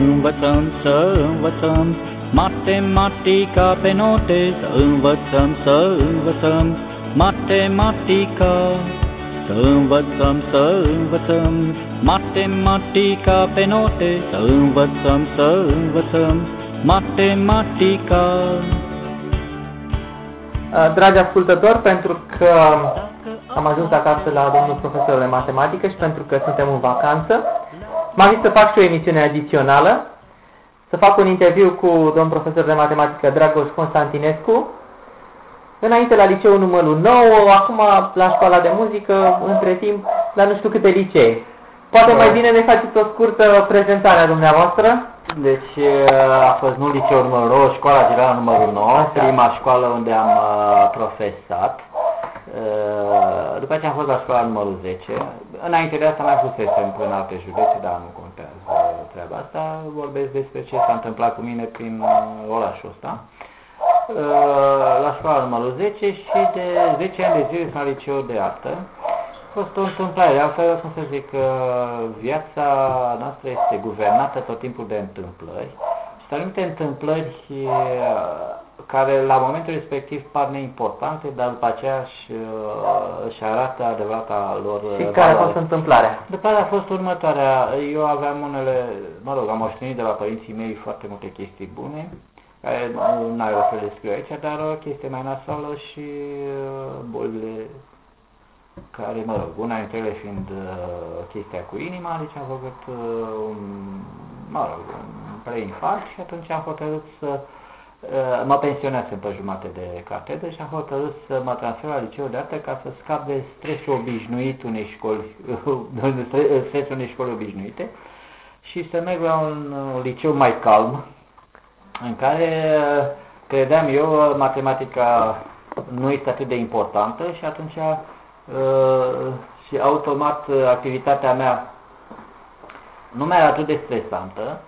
Să învățăm, să învățăm matematica pe note, să învățăm, să învățăm matematica. Să învățăm, să învățăm matematica pe note, să învățăm, să învățăm matematica. Dragi ascultători, pentru că am ajuns acasă la domnul profesor de matematică și pentru că suntem în vacanță, m-am zis să fac și o emisiune adițională, să fac un interviu cu domnul profesor de matematică Dragoș Constantinescu, înainte la liceul numărul 9, acum la școala de muzică, între timp la nu știu câte licee. Poate mai bine ne faceți o scurtă prezentare a dumneavoastră. Deci a fost nu liceul numărul 9, școala generală numărul 9, Așa. prima școală unde am profesat. După aceea am fost la școala numărul 10. Înainte de asta mai fusesem în alte județe, dar nu contează treaba asta. Vorbesc despre ce s-a întâmplat cu mine prin orașul ăsta. La școala numărul 10 și de 10 ani de zile la liceul de artă. A fost o întâmplare, altfel, cum să zic, viața noastră este guvernată tot timpul de întâmplări. Și anumite întâmplări care la momentul respectiv par neimportante, dar după aceea își, uh, își arată adevărata lor Și care a fost întâmplarea? Întâmplarea a fost următoarea. Eu aveam unele, mă rog, am moștenit de la părinții mei foarte multe chestii bune, care nu ai o să le scriu aici, dar o chestie mai nasoală și uh, bolile care, mă rog, una dintre ele fiind uh, chestia cu inima, deci am făcut un, mă rog, un preinfarct și atunci am hotărât să Uh, mă pensionasem pe jumate de catedră și am hotărât să mă transfer la liceu de artă ca să scap de stresul obișnuit unei școli, stresul unei școli obișnuite și să merg la un liceu mai calm, în care uh, credeam eu uh, matematica nu este atât de importantă și atunci și automat activitatea mea nu mai era atât de stresantă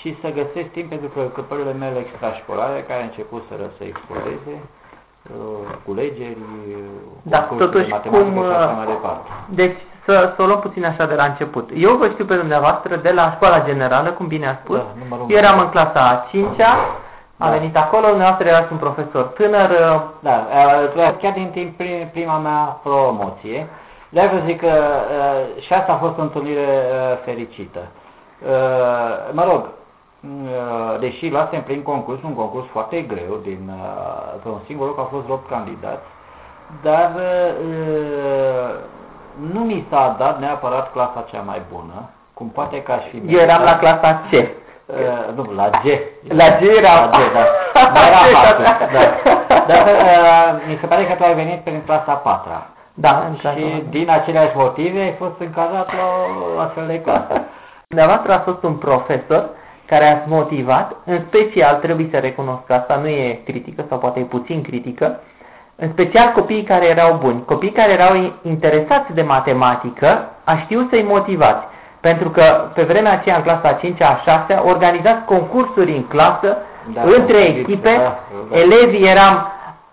și să găsesc timp pentru preocupările mele extrașcolare care a început să să explodeze, uh, culegeri, da, totuși, cum, mai departe. Deci, să, să o luăm puțin așa de la început. Eu vă știu pe dumneavoastră de la școala generală, cum bine a spus. Da, Eu eram în clasa a 5-a, da. a venit acolo, dumneavoastră erați un profesor tânăr. Uh, da, uh, chiar din timp prima mea promoție. De-aia zic că și asta a fost o întâlnire fericită. Uh, mă rog, uh, deși luasem prin concurs, un concurs foarte greu, din, uh, pe un singur loc au fost 8 candidați, dar nu mi s-a dat neapărat clasa cea mai bună, cum poate că aș fi... Eu eram la clasa C. Uh, nu, la G. La G era... La G, da. Mai era 4, da. Dar uh, mi se pare că tu ai venit prin clasa 4 Da, Și din aceleași motive ai fost încadrat la o astfel de clasă. Dumneavoastră a fost un profesor care ați motivat, în special, trebuie să recunosc asta, nu e critică sau poate e puțin critică, în special copiii care erau buni, copiii care erau interesați de matematică, a știut să-i motivați. Pentru că pe vremea aceea, în clasa a 5 a 6 -a, organizați concursuri în clasă, da, între echipe, da, da. elevii eram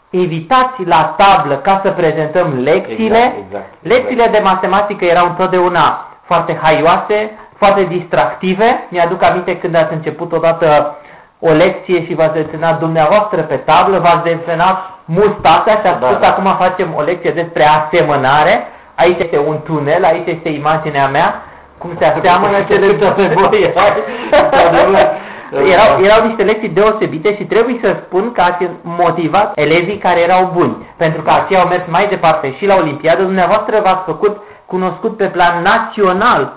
invitați la tablă ca să prezentăm lecțiile. Exact, exact, lecțiile exact. de matematică erau întotdeauna foarte haioase, foarte distractive. Mi-aduc aminte când ați început odată o lecție și v-ați desenat dumneavoastră pe tablă, v-ați desenat mustața și ați da, spus da. acum facem o lecție despre asemănare. Aici este un tunel, aici este imaginea mea, cum se aseamănă cele pe voi. erau, erau niște lecții deosebite și trebuie să spun că ați motivat elevii care erau buni, pentru că aceia au mers mai departe și la Olimpiadă. Dumneavoastră v-ați făcut cunoscut pe plan național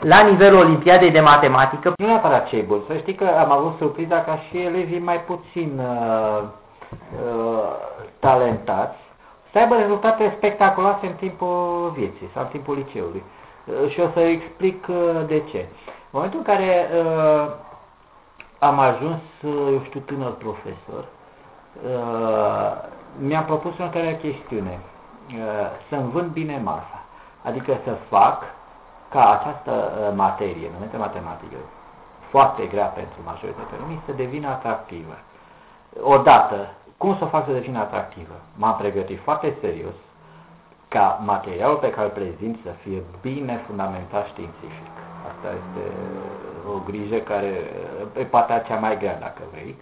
la nivelul Olimpiadei de Matematică. Nu neapărat cei buni. Să știi că am avut surpriza ca și elevii mai puțin uh, uh, talentați să aibă rezultate spectaculoase în timpul vieții sau în timpul liceului. Uh, și o să explic uh, de ce. În momentul în care uh, am ajuns, uh, eu știu, tânăr profesor, uh, mi-am propus următoarea chestiune. Uh, să-mi vând bine masa. Adică să fac ca această uh, materie, numită matematică, foarte grea pentru majoritatea lumii, să devină atractivă. Odată, cum să o fac să devină atractivă? M-am pregătit foarte serios ca materialul pe care îl prezint să fie bine fundamentat științific. Asta este o o grijă care, pe partea cea mai grea, dacă vrei,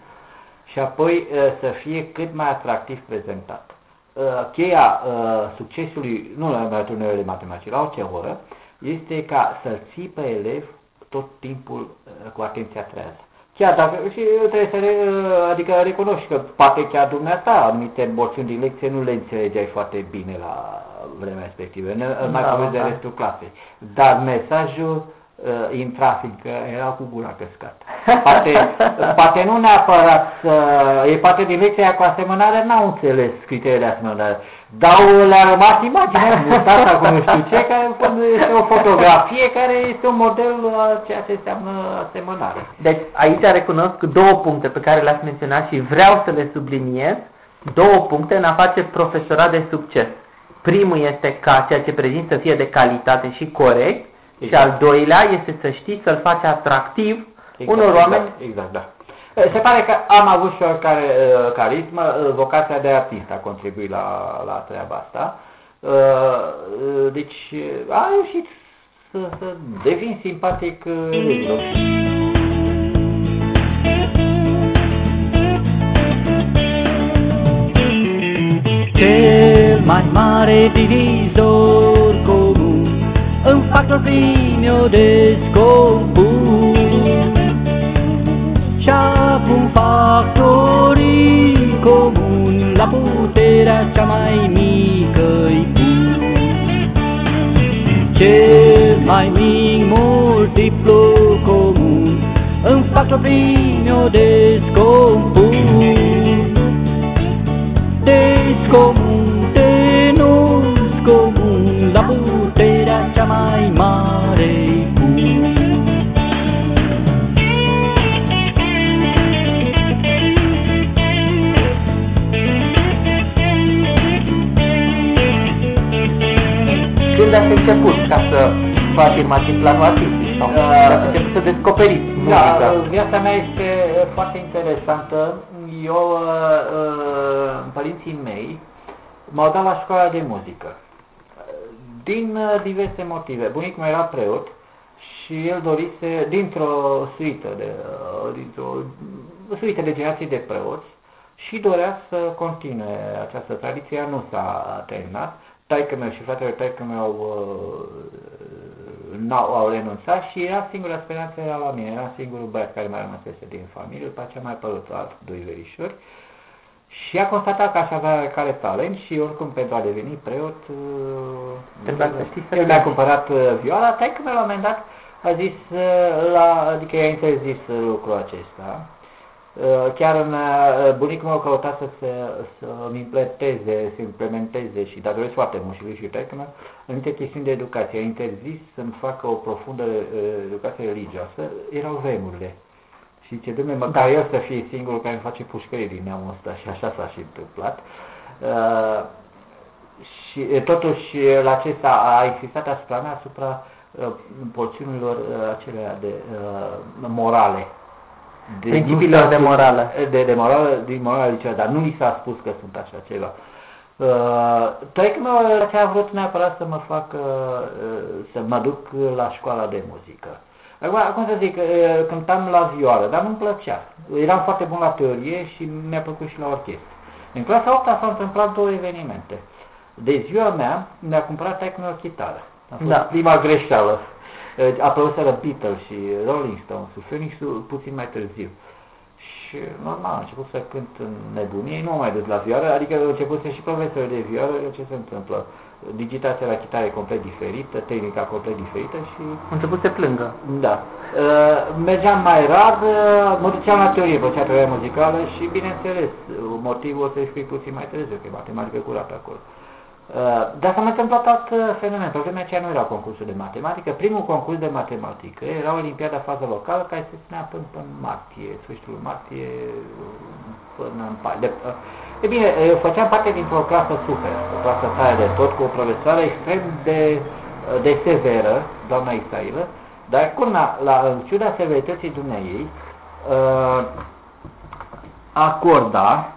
și apoi să fie cât mai atractiv prezentat. Cheia succesului, nu la turnele de matematică, la orice oră, este ca să ții pe elev tot timpul cu atenția trează. Chiar dacă, și trebuie să, re, adică recunoști că poate chiar dumneata anumite porțiuni de lecție nu le înțelegeai foarte bine la vremea respectivă, în mai da, de da. restul clasei. Dar mesajul uh, intra, fiindcă era cu gura căscată. Poate, poate nu neapărat, uh, e poate din lecția cu asemănare n-au înțeles criteriile de asemănare, dar le-a rămas imaginea mutata cu nu știu ce, care este o fotografie care este un model a ceea ce înseamnă asemănare. Deci aici recunosc două puncte pe care le-ați menționat și vreau să le subliniez, două puncte în a face profesorat de succes. Primul este ca ceea ce prezint să fie de calitate și corect exact. și al doilea este să știi să-l faci atractiv exact, unor exact, oameni. Exact, da. Se pare că am avut și o care, uh, carismă, uh, vocația de artist a contribuit la, la treaba asta. Uh, deci a reușit să, să devin simpatic elevilor. Cel mai mare divizor comun În factor primio de scopul Și-acum factorii comuni La puterea cea mai mică-i pun Cel mai mic multiplu comun În factor primio de scopul comun, început ca să vă afirmați planul artistic sau uh, ați început să descoperiți da, viața mea este foarte interesantă. Eu, uh, uh, părinții mei, m-au dat la școala de muzică. Din uh, diverse motive. Bunicul meu era preot și el dorise, dintr-o suită de, uh, dintr-o suită de generații de preoți, și dorea să continue această tradiție, nu s-a terminat. Taică meu și fratele taică meu au, uh, au renunțat și era singura speranță era la mine, era singurul băiat care mai rămăsese din familie, după aceea mai apărut alt doi verișori. Uh, și a constatat că aș avea care talent și oricum pentru a deveni preot, el mi-a cumpărat uh, vioara, tai că la un moment dat a zis, uh, la, adică i-a interzis lucrul acesta. Uh, chiar în bunicul meu căuta să se să implementeze, să implementeze și datoresc foarte mult și lui și taică meu, anumite chestiuni de educație. A interzis să-mi facă o profundă educație religioasă, erau vremurile. Și ce dumne, măcar da. eu să fie singurul care îmi face pușcărie din neamul ăsta și așa s-a și întâmplat. Uh, și totuși la acesta a existat asupra mea asupra uh, porțiunilor uh, acelea de uh, morale. De Principiilor de morală. De, de morală, din morală licea, dar nu mi s-a spus că sunt așa ceva. Uh, Taică meu ce a vrut neapărat să mă facă, uh, să mă duc la școala de muzică. Acum, cum să zic, cântam la vioară, dar nu-mi plăcea. Eram foarte bun la teorie și mi-a plăcut și la orchestră. În clasa 8 s-au întâmplat două evenimente. De ziua mea mi-a cumpărat taică o chitară. A fost da. prima greșeală. Apăruseră Beatles și Rolling Stones, Phoenix puțin mai târziu. Și normal, am început să cânt în nebunie, nu am mai dus la vioară, adică a început să și profesor de vioară, ce se întâmplă? digitația la chitară e complet diferită, tehnica complet diferită și... A început să plângă. Da. Uh, mergeam mai rar, uh, mă duceam la teorie, făcea teoria muzicală și, bineînțeles, motivul o să explic puțin mai târziu, că e matematică curată acolo. Uh, dar s-a mai întâmplat alt fenomen. Pe vremea aceea nu era concursul de matematică. Primul concurs de matematică era Olimpiada fază locală care se ținea până, până în martie, sfârșitul martie, până în... De, E bine, eu făceam parte dintr-o clasă super, o clasă tare de tot, cu o profesoară extrem de, de severă, doamna Isailă, dar culmea, la, în ciuda severității dumneiei, uh, acorda,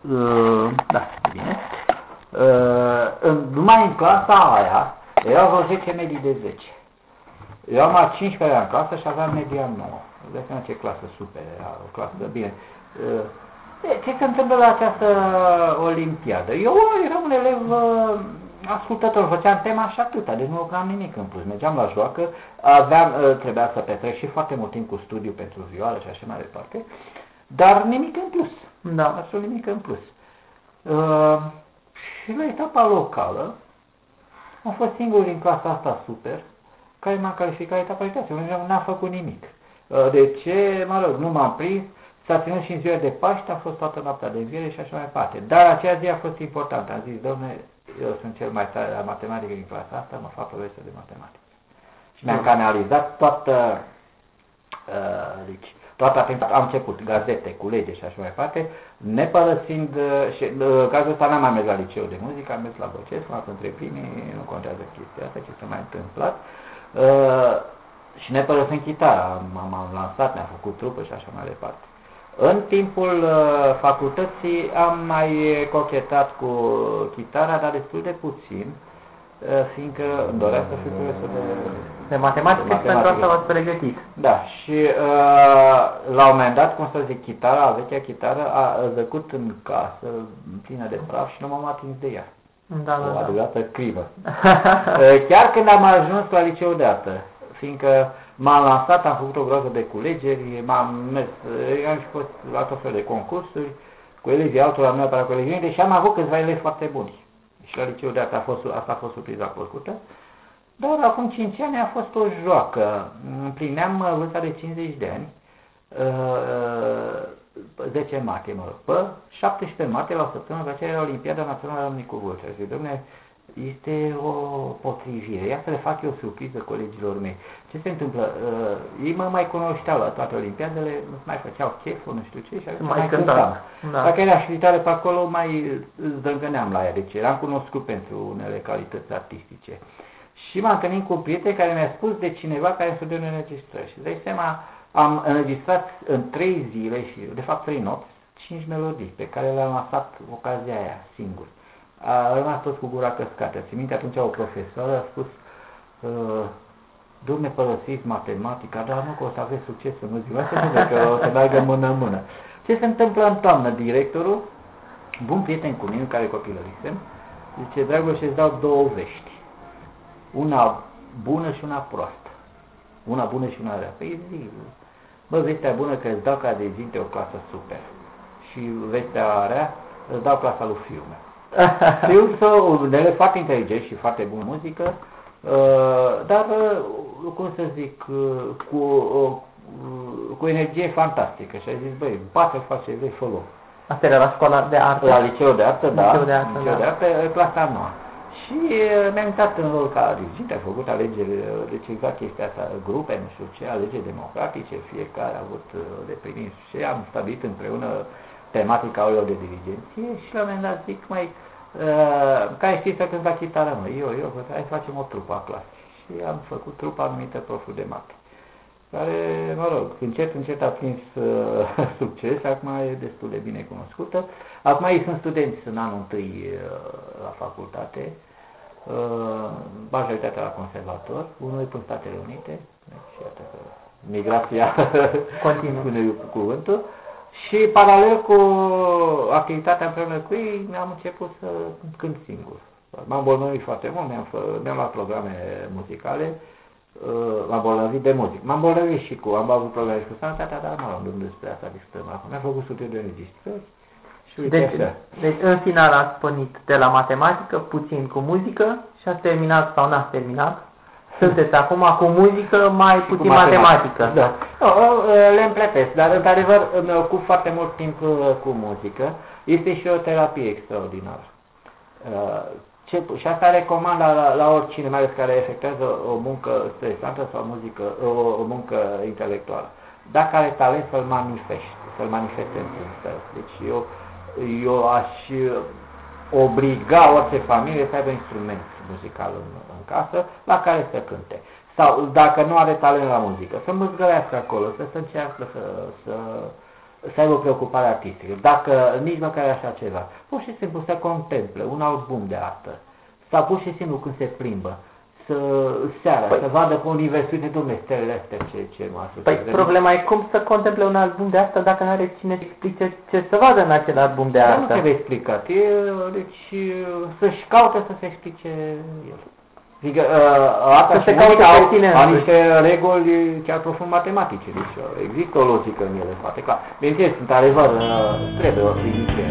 uh, da, bine, uh, în, numai în clasa aia erau vreo 10 medii de 10. Eu am a 15 în clasă și aveam media 9. De seama ce clasă super era, o clasă bine. Uh, ce se întâmplă la această olimpiadă? Eu eram un elev uh, ascultător, făceam tema și atâta, deci nu am nimic în plus. Mergeam la joacă, aveam, uh, trebuia să petrec și foarte mult timp cu studiu pentru vioară și așa mai departe, dar nimic în plus. Da. Absolut nimic în plus. Uh, și la etapa locală, am fost singurul din clasa asta super, care m-a calificat etapa nu n-a făcut nimic. Uh, de ce? Mă rog, nu m-am prins, S-a ținut și în ziua de Paște, a fost toată noaptea de înviere și așa mai departe. Dar aceea zi a fost importantă. Am zis, domne, eu sunt cel mai tare la matematică din clasa asta, mă fac profesor de matematică. Și mi-am canalizat toată, uh, deci, toată atenția. Am început gazete cu lege și așa mai departe, ne părăsind, uh, și uh, cazul ăsta n-am mai mers la liceu de muzică, am mers la Băcesc, m-am între primii, nu contează chestia asta, ce s-a mai întâmplat. Uh, și ne părăsind chitara, m-am lansat, ne-am făcut trupă și așa mai departe. În timpul uh, facultății am mai cochetat cu chitara, dar destul de puțin, uh, fiindcă îmi doream să fiu profesor de, de matematică, de matematică. pentru asta v-ați pregătit. Da, și uh, la un moment dat, cum să zic, chitara, vechea chitară, a zăcut în casă, plină de praf și nu m-am atins de ea. Da, da, o da. adevărată crimă. Chiar când am ajuns la liceu de artă, fiindcă M-am lansat, am făcut o groază de culegeri, m-am mers, am și fost la tot fel de concursuri, cu elevii altora, nu neapărat cu elevii deși am avut câțiva elevi foarte buni. Și la liceu de asta a fost, asta a fost surpriza plăcută. Dar acum 5 ani a fost o joacă. Împlineam uh, vârsta de 50 de ani, 10 uh, martie, mă rog, pe 17 martie la o săptămână, că aceea era Olimpiada Națională a Râmnicu Vâlcea. Și, domne, este o potrivire. Ia să le fac eu surpriză colegilor mei. Ce se întâmplă? Uh, ei mă mai cunoșteau la toate olimpiadele, nu mai făceau cheful, nu știu ce, și mai, mai cântam. Da. Dacă era și pe acolo, mai zdrângăneam la ea, deci eram cunoscut pentru unele calități artistice. Și m-am întâlnit cu un prieten care mi-a spus de cineva care studiu în înregistrări. Și de seama, am înregistrat în trei zile și, de fapt, trei nopți, cinci melodii pe care le-am lăsat ocazia aia singur a rămas tot cu gura căscată. Ți minte atunci o profesoară a spus uh, Domne, părăsiți matematica, dar nu că o să aveți succes în ziua asta, că o să meargă mână-mână. Ce se întâmplă în toamnă? Directorul, bun prieten cu mine, care copilărisem, zice, dragul, și îți dau două vești. Una bună și una proastă. Una bună și una rea. Păi zi, bă, vestea bună că îți dau ca de zi o clasă super. Și vestea rea, îți dau clasa lui fiul meu. Fiul său, unele foarte inteligent și foarte bună muzică, uh, dar, uh, cum să zic, uh, cu, cu energie fantastică. Și a zis, băi, bate face, vei fă Asta era la școala de artă? La liceul de artă, da. Liceu de artă, liceu da. de artă, clasa noua. Și mi-am intrat în rol ca dirigent, a făcut alegeri, deci exact chestia asta, grupe, nu știu ce, alegeri democratice, fiecare a avut de primit și am stabilit împreună tematica lor de dirigenție și la un moment dat zic, mai, uh, care știi să cânta chitară, mă? Eu, eu, hai să facem o trupă a clasei. Și am făcut trupa numită Proful de Mate, care, mă rog, încet, încet a prins uh, succes, acum e destul de bine cunoscută. Acum ei sunt studenți în anul întâi uh, la facultate, uh, majoritatea la conservator, unul e în Statele Unite, deci iată că migrația continuă, spune cu cuvântul, și paralel cu activitatea împreună cu ei, mi-am început să cânt singur. M-am bolnăvit foarte mult, mi-am, mi-am luat programe muzicale, uh, m-am bolnăvit de muzică. M-am bolnăvit și cu, am avut probleme și cu sănătatea, dar mă rog, nu despre asta discutăm acum. Mi-am făcut sute de înregistrări și uite deci, așa. Deci în final ați pornit de la matematică, puțin cu muzică și ați terminat sau n-ați terminat sunteți acum cu muzică, mai și puțin matematică. Da. No, le împletesc, dar într-adevăr îmi ocup foarte mult timp uh, cu muzică. Este și o terapie extraordinară. Uh, ce, și asta recomand la, la, la oricine, mai ales care efectuează o muncă stresantă sau muzică, o, o muncă intelectuală. Dacă are talent, să-l manifeste, să-l manifeste într-un fel. Deci eu, eu aș obliga orice familie să aibă instrument muzical în, în casă la care să cânte. Sau dacă nu are talent la muzică, să măzgălească acolo, să se încearcă să, să, să aibă o preocupare artistică. Dacă nici măcar așa ceva, pur și simplu să contemple un album de artă sau pur și simplu când se plimbă, să seara, Păi- să vadă pe univers, uite, domne, stelele astea ce, ce masă. Păi problema e cum să contemple un album de asta dacă nu are cine să explice ce să vadă în acel album de Dar nu asta. trebuie explicat, e, deci să-și caute să se explice el. Adică uh, arta Să și se caute muzica pe au, tine au însuși. niște reguli chiar profund matematice, deci uh, există o logică în ele, foarte clar. Bineînțeles, într-adevăr, uh, trebuie o liniște.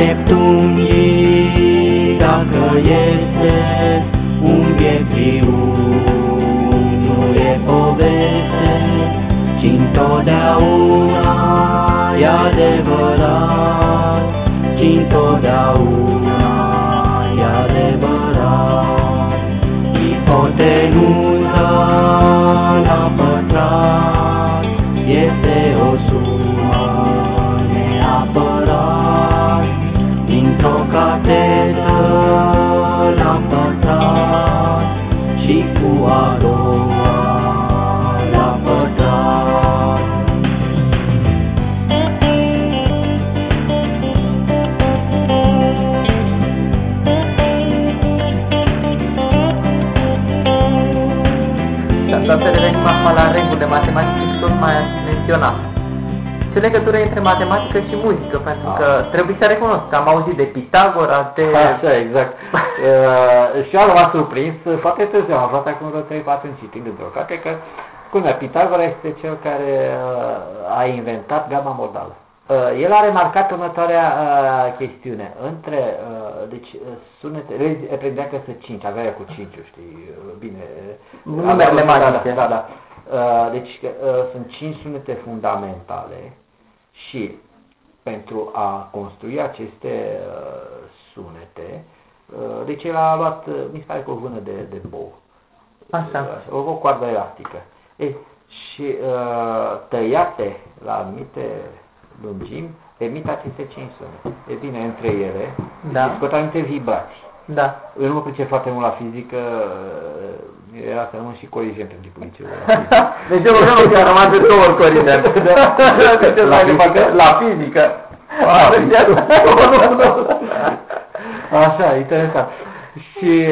Dreptunghi dacă este un biet fiu, nu e poveste, ci întotdeauna e adevărat, ci întotdeauna la regulile matematice și tot mai ați menționat. Ce legătură e între matematică și muzică? Pentru Ah. că trebuie să recunosc că am auzit de Pitagora, de... Așa, exact. uh, și eu m-a surprins uh, foarte târziu, am aflat acum vreo 3-4 ani citind într-o carte că, culmea, Pitagora este cel care uh, a inventat gama modală. Uh, el a remarcat următoarea uh, chestiune. Între, uh, deci, uh, sunete, le prindea că sunt 5, avea cu 5, știi, uh, bine. uh, Numerele avea- da, magice. Da, da. Uh, deci, că, uh, sunt 5 sunete fundamentale și pentru a construi aceste uh, sunete, uh, deci el a luat, uh, mi se pare că o vână de, de bou, Așa. o, o coardă elastică. Ei, și uh, tăiate la anumite lungimi, emit aceste cinci sunete. E bine, între ele, Da. și scot anumite vibrații. Da. Eu nu mă pricep foarte mult la fizică, uh, era să rămân și corigent în timpul liceului. Deci eu rugăm că a rămas de două ori Corine. La La fizică? fizică? La fizică. Așa, interesant. Și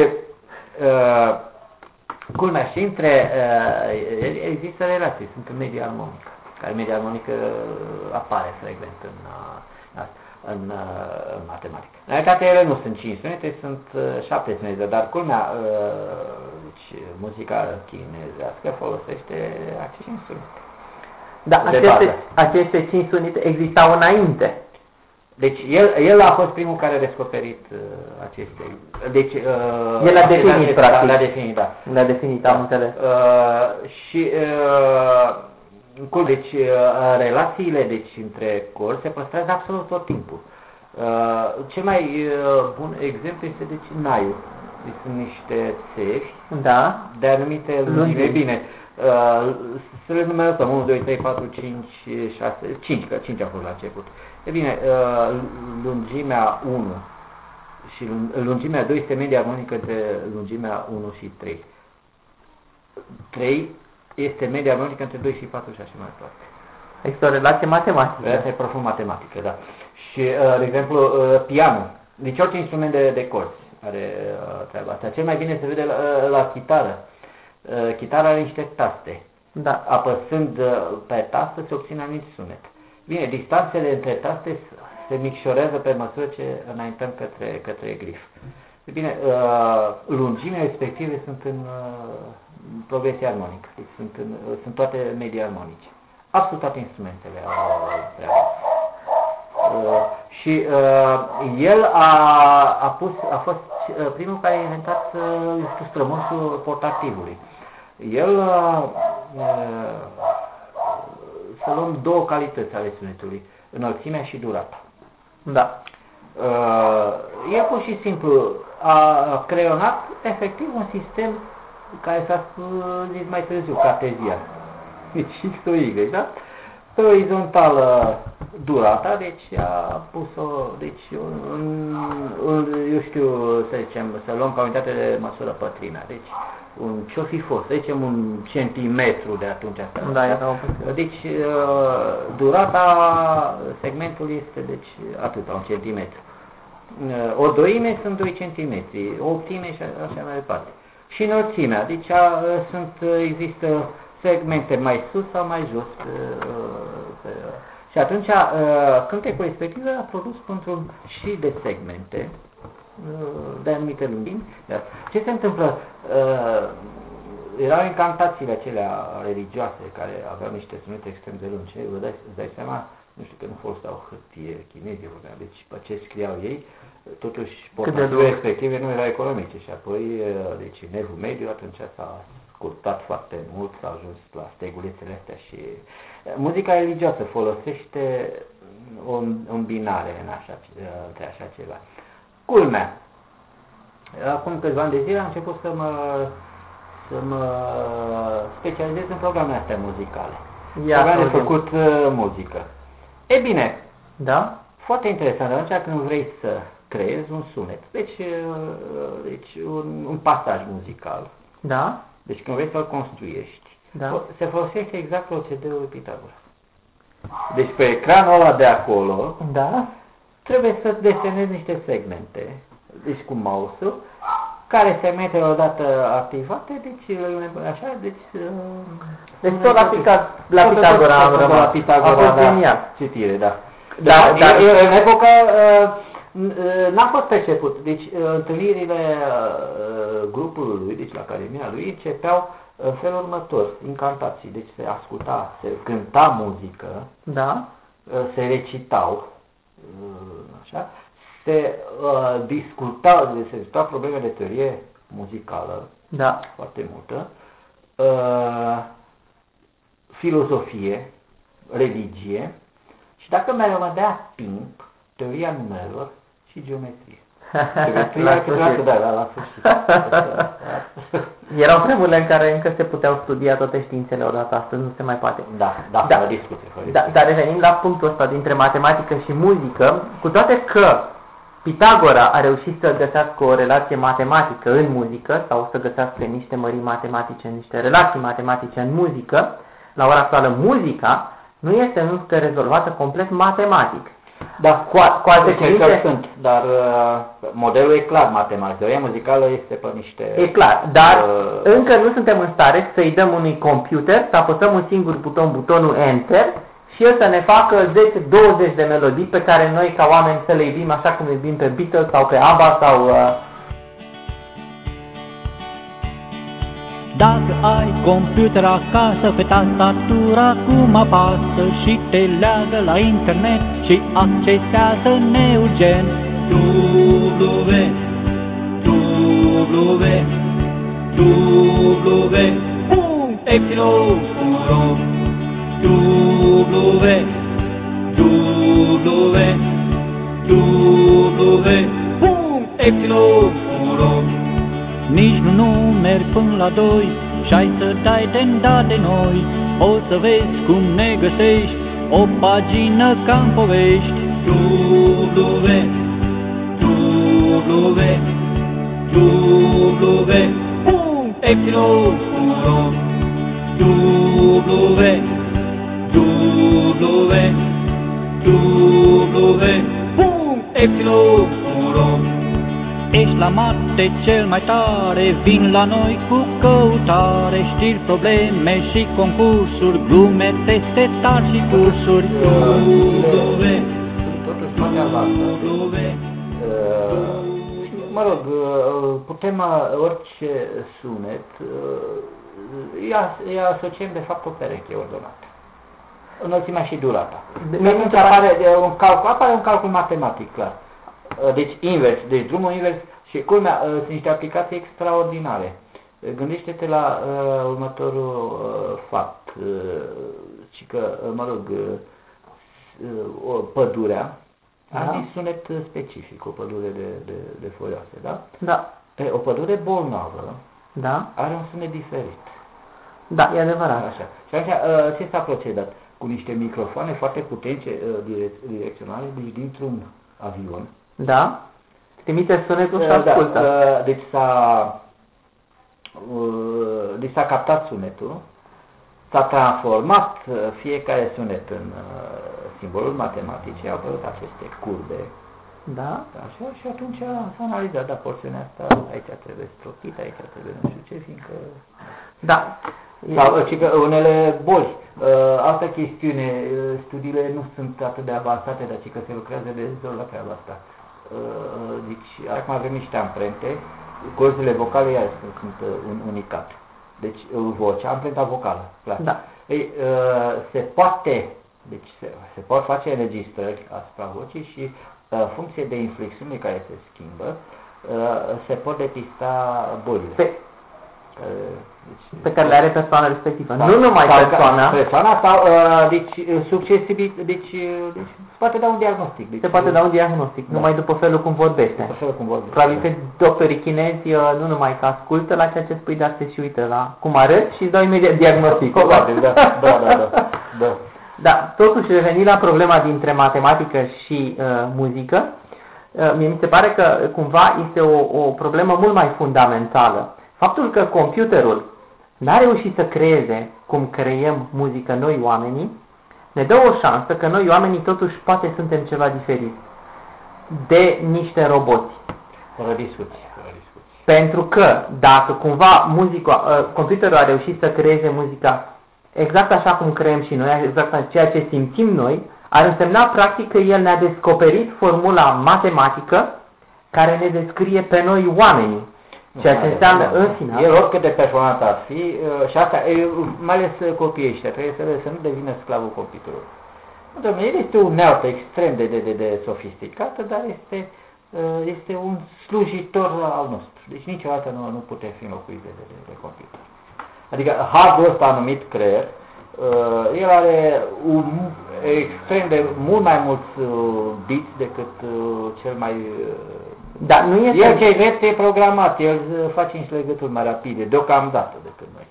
uh, culmea și între uh, există relații, sunt în media armonică, care media armonică uh, apare frecvent în, uh, în, uh, în matematică. În realitate ele nu sunt 5 sunete, sunt uh, 7 sunete, dar culmea, uh, deci, muzica chinezească folosește acești 5 sunete. Da, De aceste, bază. aceste cinci sunite existau înainte. Deci el, el a fost primul care a descoperit uh, aceste. Deci, uh, El a aceste- definit, da, practic. Le-a definit, da. Le-a definit, am înțeles. Uh, și uh, cum, deci uh, relațiile deci între corzi se păstrează absolut tot timpul. Uh, cel mai uh, bun exemplu este deci naiul. Deci sunt niște țevi Da. de anumite lungime. Lungimi. Bine, uh, să le numerăm 1, 2, 3, 4, 5, 6, 5, că 5 a fost la început. E bine, uh, lungimea 1 și lung- lungimea 2 este media armonică între lungimea 1 și 3. 3 este media armonică între 2 și 4 și așa mai departe. Există o relație matematică. Asta e profund matematică, da. Și, uh, de exemplu, uh, pianul. Deci orice instrument de, de corzi are uh, treaba asta. Cel mai bine se vede la, uh, la chitară. Uh, Chitara are niște taste. Da. Apăsând uh, pe tastă se obține anumit sunet. Bine, distanțele între taste s- se micșorează pe măsură ce înaintăm către, către grif. E Bine, uh, lungimile respective sunt în uh, progresie armonică. Deci sunt, în, uh, sunt toate medii armonice. Absolut toate instrumentele au treaba. Uh, și uh, el a, a, pus, a fost uh, primul care a inventat uh, eu știu, strămoșul portativului. El uh, uh, să luăm două calități ale sunetului, înălțimea și durata. Da. Uh, el pur și simplu a creionat efectiv un sistem care s-a spus- zis mai târziu, cartezian. Deci X, Y, da? pe orizontală durata, deci a pus-o, deci un, un, eu știu, să zicem, să luăm ca unitate de măsură pătrimea, deci un, ce-o fi fost, să zicem un centimetru de atunci asta. Da, era o Deci uh, durata segmentului este deci atâta, un centimetru. Uh, o doime sunt 2 cm, o optime și așa mai departe. Și înălțimea, deci a, sunt, există segmente mai sus sau mai jos. Pe, și atunci cântecul respectiv a produs pentru și de segmente de anumite lumini. Ce se întâmplă? Erau incantațiile acelea religioase care aveau niște sunete extrem de lungi. Vă dați, îți dați seama, nu știu că nu foloseau hârtie chineză, deci pe ce scriau ei, totuși portaturile respective nu erau economice și apoi, deci nervul mediu atunci s-a scurtat foarte mult, s-a ajuns la stegulețele astea și muzica religioasă folosește o îmbinare în așa, între așa ceva. Culmea, acum câțiva ani de zile am început să mă, să mă specializez în programele astea muzicale. Ia, Programe de făcut uh, muzică. E bine, da? foarte interesant, atunci când vrei să creezi un sunet, deci, uh, deci un, un pasaj muzical, da? Deci când vrei să-l construiești, da. se folosește exact procedul Pitagora. Deci pe ecranul ăla de acolo, da. trebuie să desenezi niște segmente, deci cu mouse-ul, care segmentele odată activate, deci așa, deci... Uh, deci tot la, Pica, la Pitagora am rămas. La Pitagora, da. Citire, da. Da, da, dar în epoca uh, n-a fost perceput. Deci întâlnirile grupului lui, deci la Academia lui, începeau în felul următor, incantații. Deci se asculta, se cânta muzică, da. se recitau, așa, se uh, discutau, se discutau probleme de teorie muzicală, da. foarte multă, uh, filozofie, religie și dacă mai rămâdea timp, teoria numerelor și geometrie. Geometria câteodată, da, la, la sfârșit. Erau vremurile în care încă se puteau studia toate științele odată, astăzi nu se mai poate. Da, da, da, discuție, da dar revenim la punctul ăsta dintre matematică și muzică, cu toate că Pitagora a reușit să găsească o relație matematică în muzică sau să găsească niște mărimi matematice, niște relații matematice în muzică, la ora actuală muzica nu este încă rezolvată complet matematic. Da, cu, cu alte cuvinte... sunt, dar uh, modelul e clar matematic. Teoria muzicală este pe niște... E clar, dar uh, încă nu suntem în stare să-i dăm unui computer să apăsăm un singur buton, butonul Enter, și el să ne facă 10-20 de melodii pe care noi ca oameni să le iubim așa cum iubim pe Beatles sau pe ABBA sau... Uh, Dacă ai computer acasă, pe tastatura cum apasă și te leagă la internet și accesează neurgent W, W, W, punct, epsilon, W, W, W, punct, epsilon, nici nu numeri până la doi și ai să dai de de noi. O să vezi cum ne găsești o pagină ca în povești. W, W, W, punct, epsilon, W, W, W, punct, epsilon, Ești la mate cel mai tare, vin la noi cu căutare, știri, probleme și concursuri, glume, teste tari și cursuri. Glume, totuși Mă rog, putem orice sunet, îi asociem de fapt o pereche ordonată înălțimea și durata. Deci apare un calcul, apare un calcul matematic, clar. Uh, deci invers, deci drumul invers și culmea, uh, sunt niște aplicații extraordinare. Uh, gândește-te la uh, următorul uh, fapt, uh, și că, uh, mă rog, uh, uh, pădurea da. are sunet specific, o pădure de, de, de foioase, da? Da. E, o pădure bolnavă da. are un sunet diferit. Da, e adevărat. Așa. Și atunci, uh, ce s-a procedat? cu niște microfoane foarte puternice uh, direcționale, deci dintr-un avion. Da? Trimite sunetul și Uh, da, ascultă. uh, deci s-a uh, deci s-a captat sunetul, s-a transformat uh, fiecare sunet în uh, simboluri matematice, au apărut aceste curbe, Da? așa, și atunci s-a analizat, da, porțiunea asta, aici trebuie stropit, aici trebuie nu știu ce, fiindcă... Da. Sau, ci că unele boli. Uh, altă chestiune, uh, studiile nu sunt atât de avansate, dar ci că se lucrează de zor la treaba asta. Uh, deci, acum avem niște amprente, corzile vocale iar sunt, sunt uh, un unicat. Deci, uh, vocea, amprenta vocală, clar. Da. Ei, uh, se poate, deci se, se pot face înregistrări asupra vocii și uh, funcție de inflexiune care se schimbă, uh, se pot depista bolile. Pe, Uh, deci, pe care le are persoana respectivă. sau- Nu numai sau persoana, Ca, persoana sau, uh, deci, uh, succesibil, deci, uh, deci, se poate da un diagnostic. Deci, se poate da un diagnostic, Da. numai după felul cum vorbește. Așa cum vorbim. Probabil că doctorii chinezi uh, nu numai că ascultă la ceea ce spui, dar se și uită la cum arăți și îți dau imediat diagnostic. Probabil, da, da, da, da, da. Da, totuși reveni la problema dintre matematică și uh, muzică, uh, mie mi se pare că cumva este o, o problemă mult mai fundamentală. Faptul că computerul n-a reușit să creeze cum creăm muzică noi oamenii, ne dă o șansă că noi oamenii totuși poate suntem ceva diferit de niște roboți. Fără discuții, fără discuții. Pentru că dacă cumva muzica, uh, computerul a reușit să creeze muzica exact așa cum creăm și noi, exact ceea ce simțim noi, ar însemna practic că el ne-a descoperit formula matematică care ne descrie pe noi oamenii. Ceea ce înseamnă în final. El oricât de performant ar fi, uh, și asta, e, mai ales uh, copiii ăștia, trebuie să, să nu devină sclavul computerului. Nu, Domnule, el este un unealtă extrem de, de, de, de sofisticată, dar este, uh, este un slujitor al nostru. Deci niciodată nu, nu putem fi înlocuit de, de, de, de computer. Adică hardul ăsta numit creier, uh, el are un, extrem de mult mai mulți uh, bits decât uh, cel mai uh, Dar nu este... el ce vede e programat, el uh, face niște legături mai rapide, deocamdată decât noi.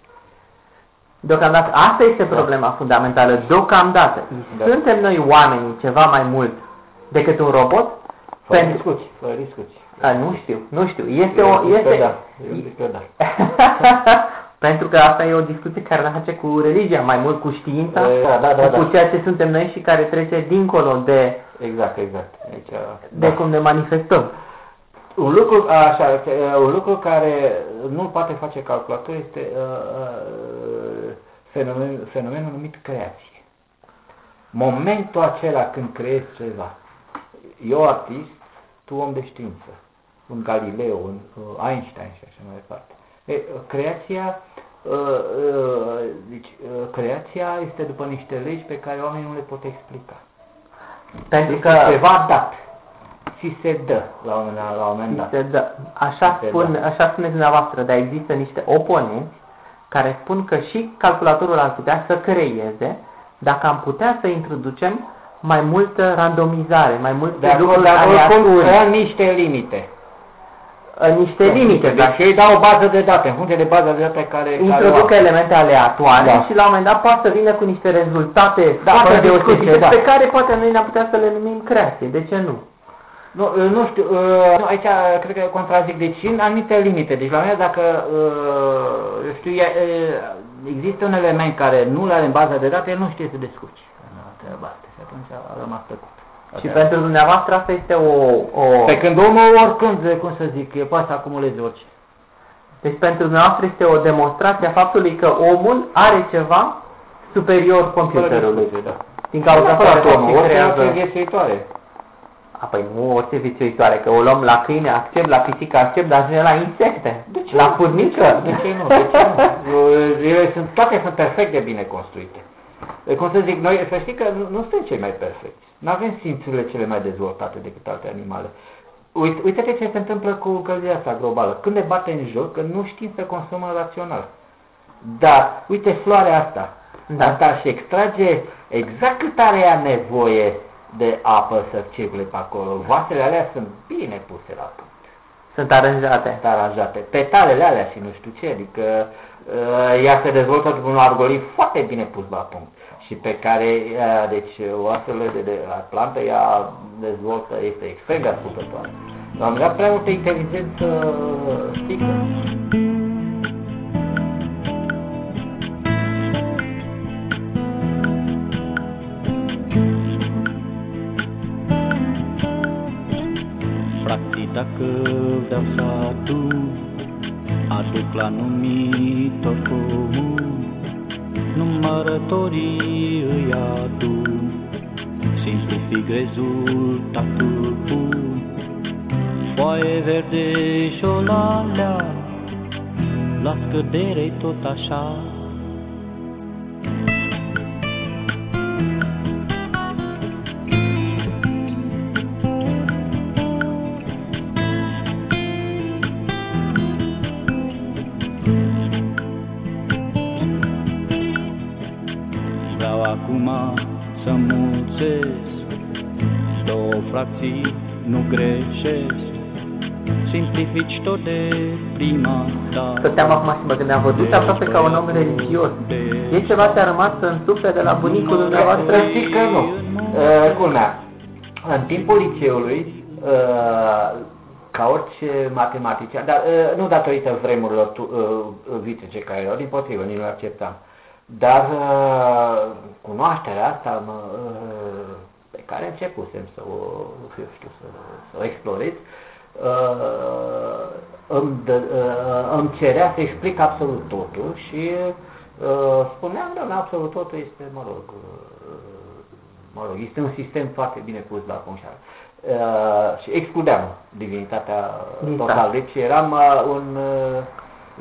Deocamdată, asta este problema fundamentală. Deocamdată, Da. suntem noi oamenii ceva mai mult decât un robot? Fără Pentru- discuții, fără discuții. A, nu știu, nu știu. Este Eu o... zic că Este... da, eu zic că da. Pentru că asta e o discuție care are face cu religia, mai mult cu știința, E, da, da, da, cu da. ceea ce suntem noi și care trece dincolo de, Exact, exact. Deci, de cum ne manifestăm. Un lucru, așa, că, uh, un lucru care nu poate face calculator este uh, uh, fenomen, fenomenul numit creație. Momentul acela când creezi ceva. Eu artist, tu om de știință. Un Galileo, un uh, Einstein și așa mai departe. E, uh, creația, uh, uh, deci, uh, creația este după niște legi pe care oamenii nu le pot explica. Pentru Este că ceva dat. Și se dă la un, la un moment dat. se dă, așa, Se spun, dă. așa spuneți dumneavoastră, dar există niște oponenți care spun că și calculatorul ar putea să creeze dacă am putea să introducem mai multă randomizare, mai multe De acord, lucruri dar oricum aleatorii, în niște limite. În niște limite, dar Deci ei dau o bază de date, în funcție de baza de date care... introduc care o au. elemente aleatoare Da. și la un moment dat poate să vină cu niște rezultate Da, foarte fără deosebite discuție, da. pe care poate noi ne-am putea să le numim creație. De ce nu? Nu, uh, nu știu, uh, nu, aici uh, cred că contrazic, deci în anumite limite. Deci la mine dacă, uh, eu știu, e- e- există un element care nu le are în baza de date, el nu știe să descurci în treaba asta și atunci a rămas tăcut. Și Asta e. pentru dumneavoastră asta este o... o... Pe când omul oricând, cum să zic, e, poate să acumuleze orice. Deci pentru dumneavoastră este o demonstrație a faptului că omul are ceva superior computerului. Fără discuție, da. Din cauza Nu faptului neapărat că omul, orice creează... orice viețuitoare. A, păi nu orice viețuitoare, că o luăm la câine, accept, la pisică, accept, dar ajunge la insecte, De ce la nu? furnică. De ce nu? De ce nu? Ele sunt, toate sunt perfect de bine construite. E, Cum să zic, noi, să știi că nu, nu suntem cei mai perfecți. Nu avem simțurile cele mai dezvoltate decât alte animale. Uite, uite-te ce se întâmplă cu încălzirea asta globală. Când ne bate în joc, că nu știm să consumăm rațional. Dar, uite floarea asta. Da. Asta și extrage exact cât are ea nevoie de apă să circule pe acolo. Vasele alea sunt bine puse la punct. Sunt aranjate. Sunt aranjate. Petalele alea și nu știu ce, adică uh, ea se dezvoltă după un algoritm foarte bine pus la punct și pe care, uh, deci, o astfel de, de plantă ea dezvoltă, este extrem de ascultătoare. Am dat prea multă inteligență stică. Verde și o lalea, la scădere tot așa, dată Stăteam acum și mă gândeam, vă duci aproape ca un om religios. E ceva ce a rămas în suflet de la bunicul dumneavoastră? Să zic că nu. Uh, culmea, în timpul liceului, uh, ca orice matematician, dar uh, nu datorită vremurilor tu, uh, vitece care erau, din potrivă, nici nu le acceptam. Dar uh, cunoașterea asta mă, uh, pe care începusem să o, eu știu, să, să o explorez, uh, îmi, dă, uh, îmi cerea să explic absolut totul și uh, spuneam, da, absolut totul este, mă rog, uh, mă rog, este un sistem foarte bine pus la punct. Uh, și excludeam divinitatea Lista. total. Deci eram uh, un uh,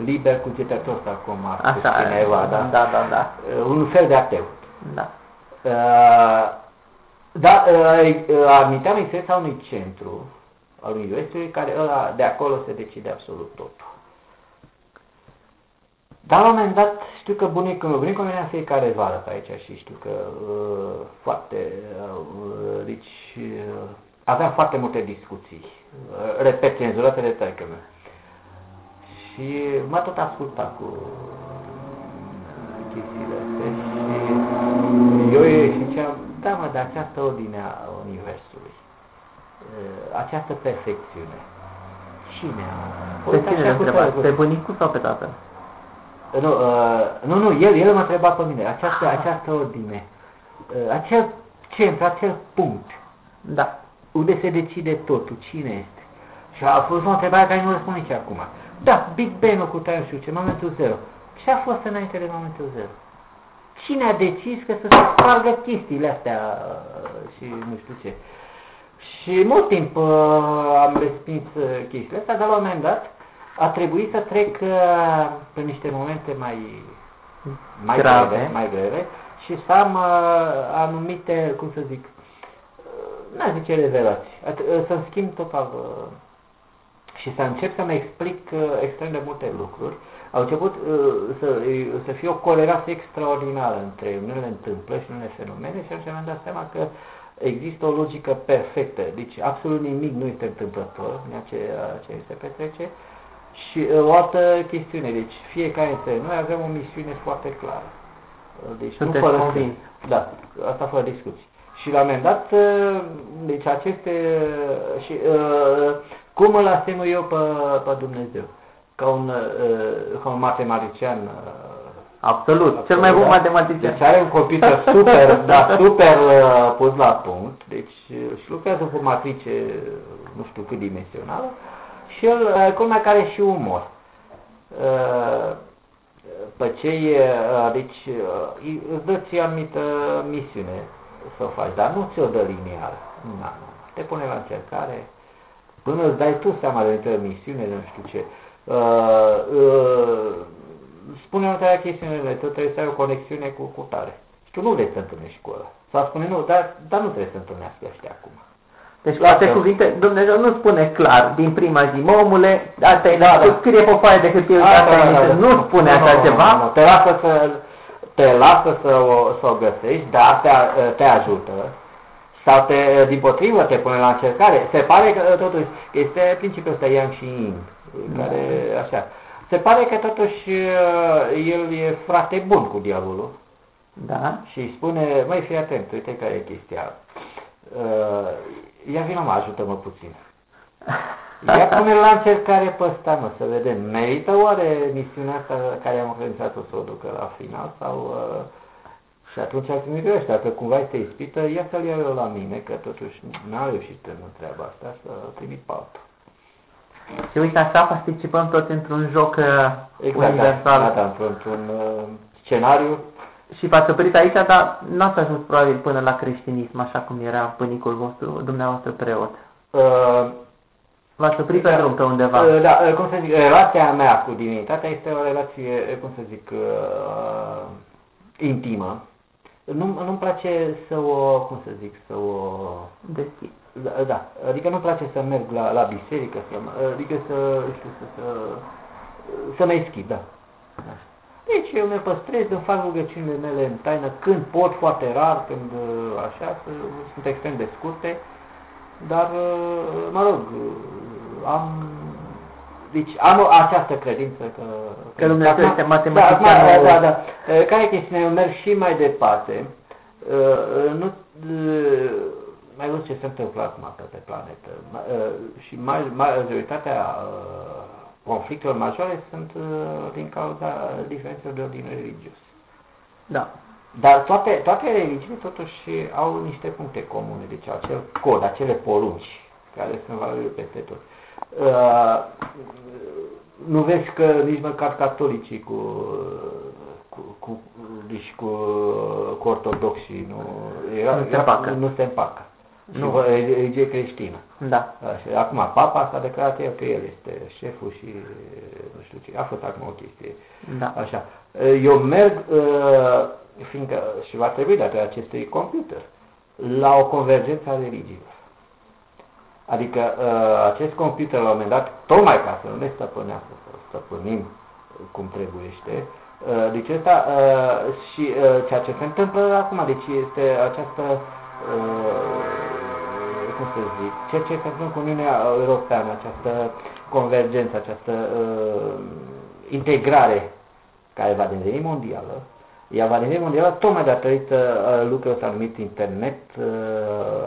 liber cugetător sau cum ar Așa, spune Eva, da? da, da, da. Uh, un fel de ateu. da. Uh, da, uh, uh, aminteam existența unui centru al lui Ioesului, care ăla, de acolo se decide absolut totul. Dar la un moment dat știu că bunicul meu, bunicul meu venea fiecare vară pe aici și știu că uh, foarte, uh, deci uh, aveam foarte multe discuții, uh, repet, cenzurate de taică meu. Și mă tot asculta cu uh, chestiile astea și eu îi ziceam, da mă, de această ordine a Universului, uh, această perfecțiune, cine a... Pe Uite, cine așa le cu întrebați? toate- Pe bunicul sau pe tatăl? nu, uh, nu, nu, el, el m-a întrebat pe mine, această, această ordine, uh, acel centru, acel punct, Da. unde se decide totul, cine este? Și a fost o întrebare care nu răspund nici acum. Da, Big Bang-ul cu tare, nu știu ce, momentul zero. Ce a fost înainte de momentul zero? Cine a decis că să se spargă chestiile astea uh, și nu știu ce? Și mult timp uh, am respins uh, chestiile astea, dar la un moment dat a trebuit să trec uh, pe niște momente mai, mai Grave. grele, mai grele și să am uh, anumite, cum să zic, uh, n-aș zice revelații, At- uh, să-mi schimb total uh, și să încep să-mi explic uh, extrem de multe lucruri. Au început uh, să, să fie o corelație extraordinară între unele întâmplări și unele fenomene și atunci mi-am dat seama că există o logică perfectă. Deci absolut nimic nu este întâmplător în ceea ce se petrece. Și uh, o altă chestiune, deci fiecare dintre noi avem o misiune foarte clară. Uh, Deci Sunteți nu fără convins. Da, asta fără discuții. Și la un moment dat, uh, deci aceste, uh, și uh, cum îl asemui eu pe, pe Dumnezeu? Ca un, uh, ca un matematician uh, Absolut. Cel mai bun da? matematician. Deci are un computer super, da, super uh, pus la punct, deci uh, și lucrează cu matrice uh, nu știu cât dimensională și el, uh, culmea care are și umor. Uh, pe cei, uh, deci uh, îi- îți dă ție anumită misiune să o faci, dar nu ți-o dă linear. Na, na. Te pune la încercare, până îți dai tu seama de întreaga misiune, de nu știu ce. Uh, uh, spune următoarea chestiune, tu trebuie să ai o conexiune cu, cu tare. Și tu nu vrei să întâlnești cu ăla. Sau spune, nu, dar, dar nu trebuie să întâlnească ăștia acum. Deci, cu alte Lasă. cuvinte, Dumnezeu nu spune clar din prima zi, mă omule, asta e, Da, da, da. scrie pe foaie de hârtie, Asta, asta e, da, da, nu da. spune Nu, așa nu, ceva. Nu, nu, te lasă să, te lasă să o, să o găsești, dar te, te ajută sau te, din potrivă te pune la încercare. Se pare că totuși este principiul ăsta Yang și Yin, da. care așa. Se pare că totuși el e frate bun cu diavolul. Da. Și îi spune, mai fii atent, uite care e chestia. Uh, ia vină mă, ajută-mă puțin. Ia pune la încercare pe ăsta, mă, să vedem. Merită oare misiunea asta care am organizat-o să o ducă la final sau... Uh, și atunci ar trebui ăștia, dacă cumva este ispită, ia să-l iau eu la mine, că totuși n-am reușit în treaba asta să trimit pe altul. Și uite, așa participăm tot într-un joc uh, exact, da, universal. Da, da, într-un uh, scenariu. Și v-ați oprit aici, dar n-ați ajuns probabil până la creștinism, așa cum era bunicul vostru, dumneavoastră preot. Uh, V-ați oprit pe drum pe undeva. Uh, da, uh, cum să zic, relația mea cu divinitatea este o relație, cum să zic, uh, intimă. Nu, nu-mi place să o, cum să zic, să o... Deschid. Da, da, adică nu-mi place să merg la, la biserică, să, adică să, știu, să, să, să mă eschid, da. Așa. Deci eu mă păstrez, îmi fac rugăciunile mele în taină, când pot, foarte rar, când așa, sunt extrem de scurte, dar, mă rog, am deci am această credință că... Că Dumnezeu este matematician. Da, da, da, da. Care e chestiunea? Eu merg și mai departe. Nu, mai văzut ce se întâmplă acum pe planetă. Și majoritatea conflictelor majore sunt din cauza diferențelor de ordine religios. Da. Dar toate, toate religiile totuși au niște puncte comune, deci acel cod, acele porunci care sunt valabile peste tot. Uh, nu vezi că nici măcar catolicii cu, cu, cu, deci cu, cu ortodoxii nu, era, nu se împacă. Nu se împacă. Nu. Și religie creștină. Da. Așa, acum, papa s-a declarat el că el este șeful și nu știu ce. A fost acum o chestie. Da. Așa. Eu merg, uh, fiindcă, și va trebui datorită acestui computer, la o convergență a religiilor. Adică uh, acest computer la un moment dat, tocmai ca să nu ne stăpânească, să stăpânim cum trebuiește, uh, deci asta uh, și uh, ceea ce se întâmplă acum, deci este această uh, cum să zic, ceea ce se întâmplă cu Uniunea Europeană, această convergență, această uh, integrare care va deveni mondială, ea va deveni mondială tocmai datorită uh, lucrurilor ăsta numit internet, uh,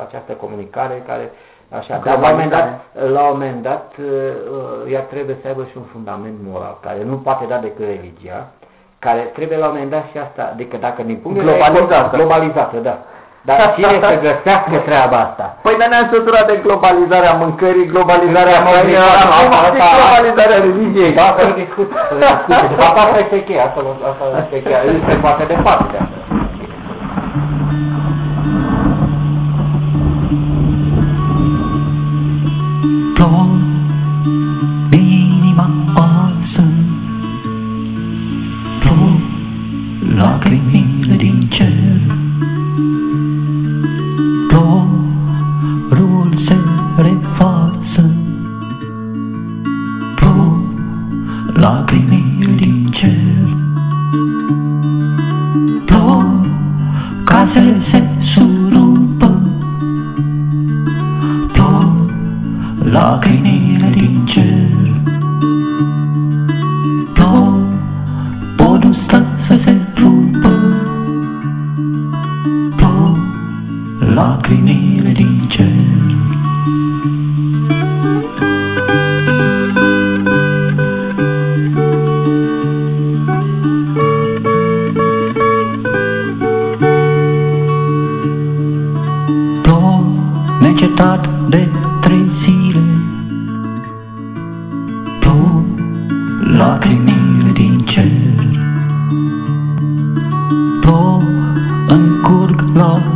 această comunicare care Așa, dar la un moment dat, la un moment dat uh, ea trebuie să aibă și un fundament moral, care nu poate da decât religia, care trebuie la un moment dat și asta, adică dacă din punct de vedere globalizată, globalizată, da. Dar cine să găsească treaba asta? Păi dar ne-am săturat de globalizarea mâncării, globalizarea mâncării, globalizarea religiei. Da, să discut, să discut. De fapt, asta este cheia, asta, asta este cheia, este poate departe de asta.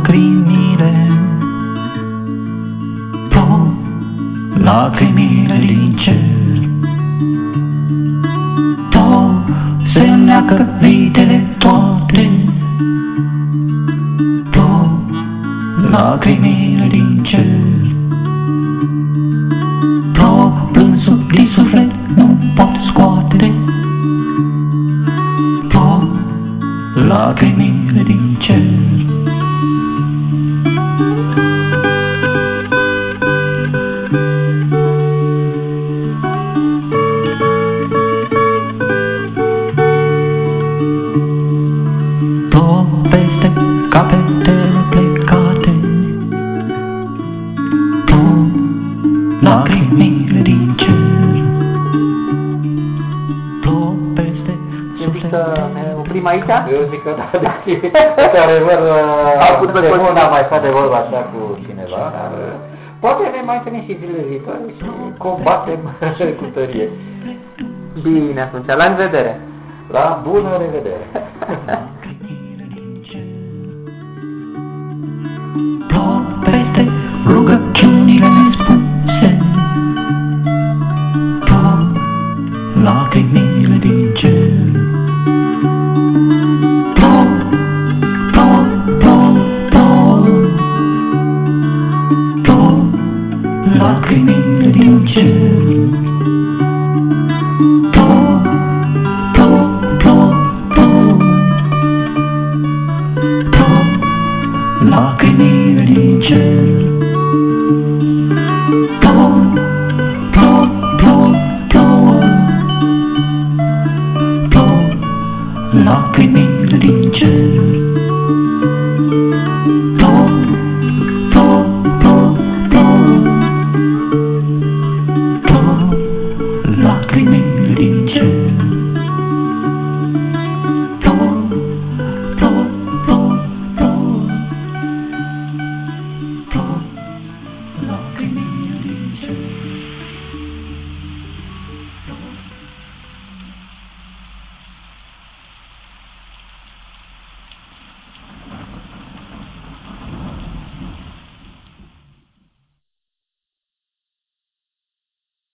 Lacrimile, plouă lacrimile din cer. Plouă, se neacă vitele într-adevăr, uh, de am mai stat de vorba așa cu cineva. Dar, poate ne mai întâlnim și zilele viitoare și combatem cu tărie. Bine, atunci, la revedere! La bună revedere!